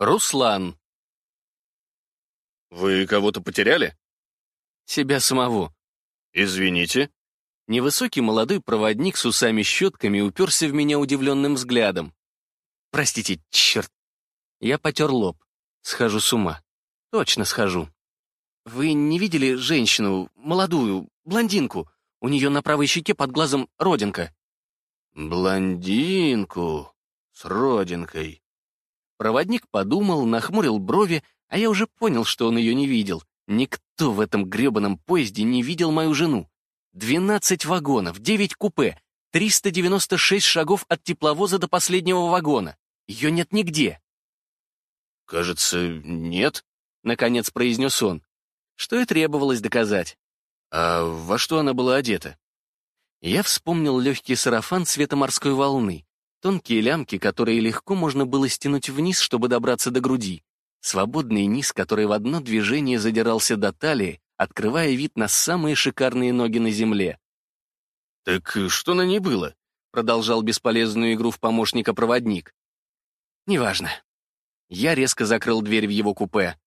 Руслан. «Вы кого-то потеряли?» Себя самого. «Извините». Невысокий молодой проводник с усами-щетками уперся в меня удивленным взглядом. «Простите, черт». Я потер лоб. Схожу с ума. Точно схожу. Вы не видели женщину, молодую, блондинку? У нее на правой щеке под глазом родинка. «Блондинку с родинкой». Проводник подумал, нахмурил брови, а я уже понял, что он ее не видел. Никто в этом гребаном поезде не видел мою жену. Двенадцать вагонов, девять купе, 396 шагов от тепловоза до последнего вагона. Ее нет нигде. «Кажется, нет», — наконец произнес он. Что и требовалось доказать. «А во что она была одета?» Я вспомнил легкий сарафан цвета морской волны, тонкие лямки, которые легко можно было стянуть вниз, чтобы добраться до груди, свободный низ, который в одно движение задирался до талии, открывая вид на самые шикарные ноги на земле. «Так что на ней было?» — продолжал бесполезную игру в помощника-проводник. «Неважно». Я резко закрыл дверь в его купе.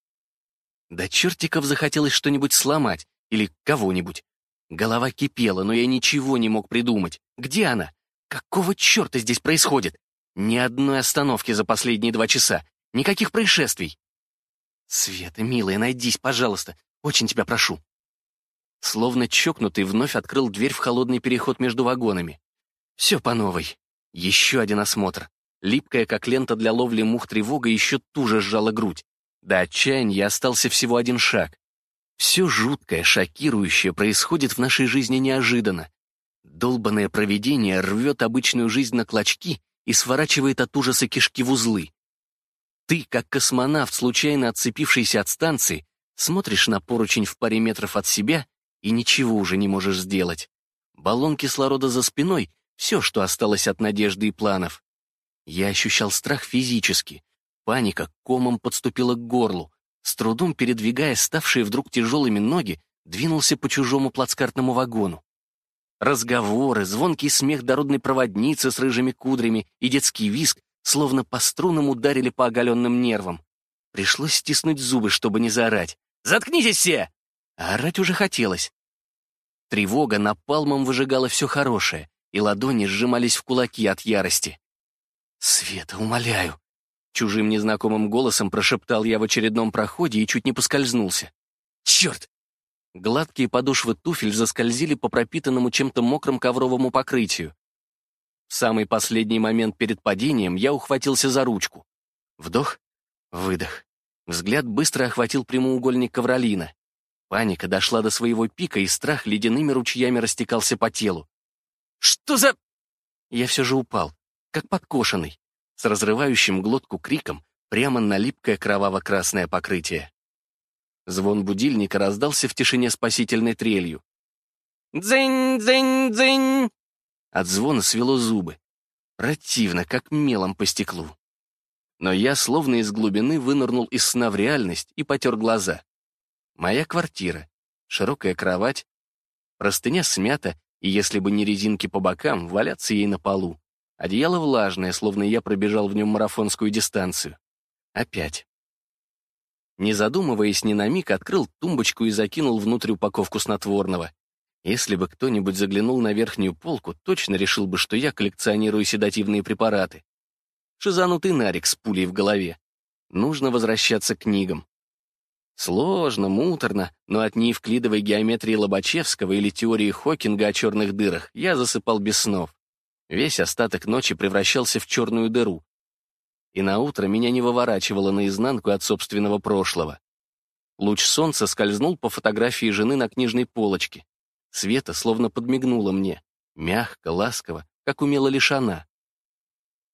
Да чертиков захотелось что-нибудь сломать или кого-нибудь. Голова кипела, но я ничего не мог придумать. Где она? Какого черта здесь происходит? Ни одной остановки за последние два часа. Никаких происшествий. Света, милая, найдись, пожалуйста. Очень тебя прошу. Словно чокнутый вновь открыл дверь в холодный переход между вагонами. Все по новой. Еще один осмотр. Липкая, как лента для ловли мух тревога, еще туже сжала грудь. До отчаяния остался всего один шаг. Все жуткое, шокирующее происходит в нашей жизни неожиданно. Долбанное провидение рвет обычную жизнь на клочки и сворачивает от ужаса кишки в узлы. Ты, как космонавт, случайно отцепившийся от станции, смотришь на поручень в паре метров от себя и ничего уже не можешь сделать. Баллон кислорода за спиной — все, что осталось от надежды и планов. Я ощущал страх физически. Паника комом подступила к горлу. С трудом передвигая ставшие вдруг тяжелыми ноги, двинулся по чужому плацкартному вагону. Разговоры, звонкий смех дородной проводницы с рыжими кудрями и детский виск словно по струнам ударили по оголенным нервам. Пришлось стиснуть зубы, чтобы не заорать. «Заткнитесь все!» А орать уже хотелось. Тревога напалмом выжигала все хорошее, и ладони сжимались в кулаки от ярости. «Света, умоляю, Чужим незнакомым голосом прошептал я в очередном проходе и чуть не поскользнулся. «Черт!» Гладкие подошвы туфель заскользили по пропитанному чем-то мокрому ковровому покрытию. В самый последний момент перед падением я ухватился за ручку. Вдох, выдох. Взгляд быстро охватил прямоугольник ковролина. Паника дошла до своего пика, и страх ледяными ручьями растекался по телу. «Что за...» Я все же упал, как подкошенный с разрывающим глотку криком прямо на липкое кроваво-красное покрытие. Звон будильника раздался в тишине спасительной трелью. «Дзынь, дзынь, дзынь!» От звона свело зубы. Противно, как мелом по стеклу. Но я словно из глубины вынырнул из сна в реальность и потер глаза. Моя квартира, широкая кровать, простыня смята, и если бы не резинки по бокам, валяться ей на полу. Одеяло влажное, словно я пробежал в нем марафонскую дистанцию. Опять. Не задумываясь ни на миг, открыл тумбочку и закинул внутрь упаковку снотворного. Если бы кто-нибудь заглянул на верхнюю полку, точно решил бы, что я коллекционирую седативные препараты. Шизанутый нарик с пулей в голове. Нужно возвращаться к книгам. Сложно, муторно, но от неевклидовой геометрии Лобачевского или теории Хокинга о черных дырах я засыпал без снов. Весь остаток ночи превращался в черную дыру. И на утро меня не выворачивало наизнанку от собственного прошлого. Луч солнца скользнул по фотографии жены на книжной полочке. Света словно подмигнула мне, мягко, ласково, как умела лишь она.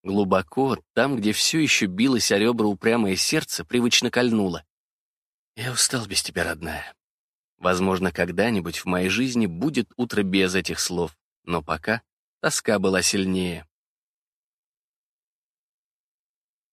Глубоко, там, где все еще билось о ребра упрямое сердце, привычно кольнуло. «Я устал без тебя, родная. Возможно, когда-нибудь в моей жизни будет утро без этих слов, но пока Тоска была сильнее.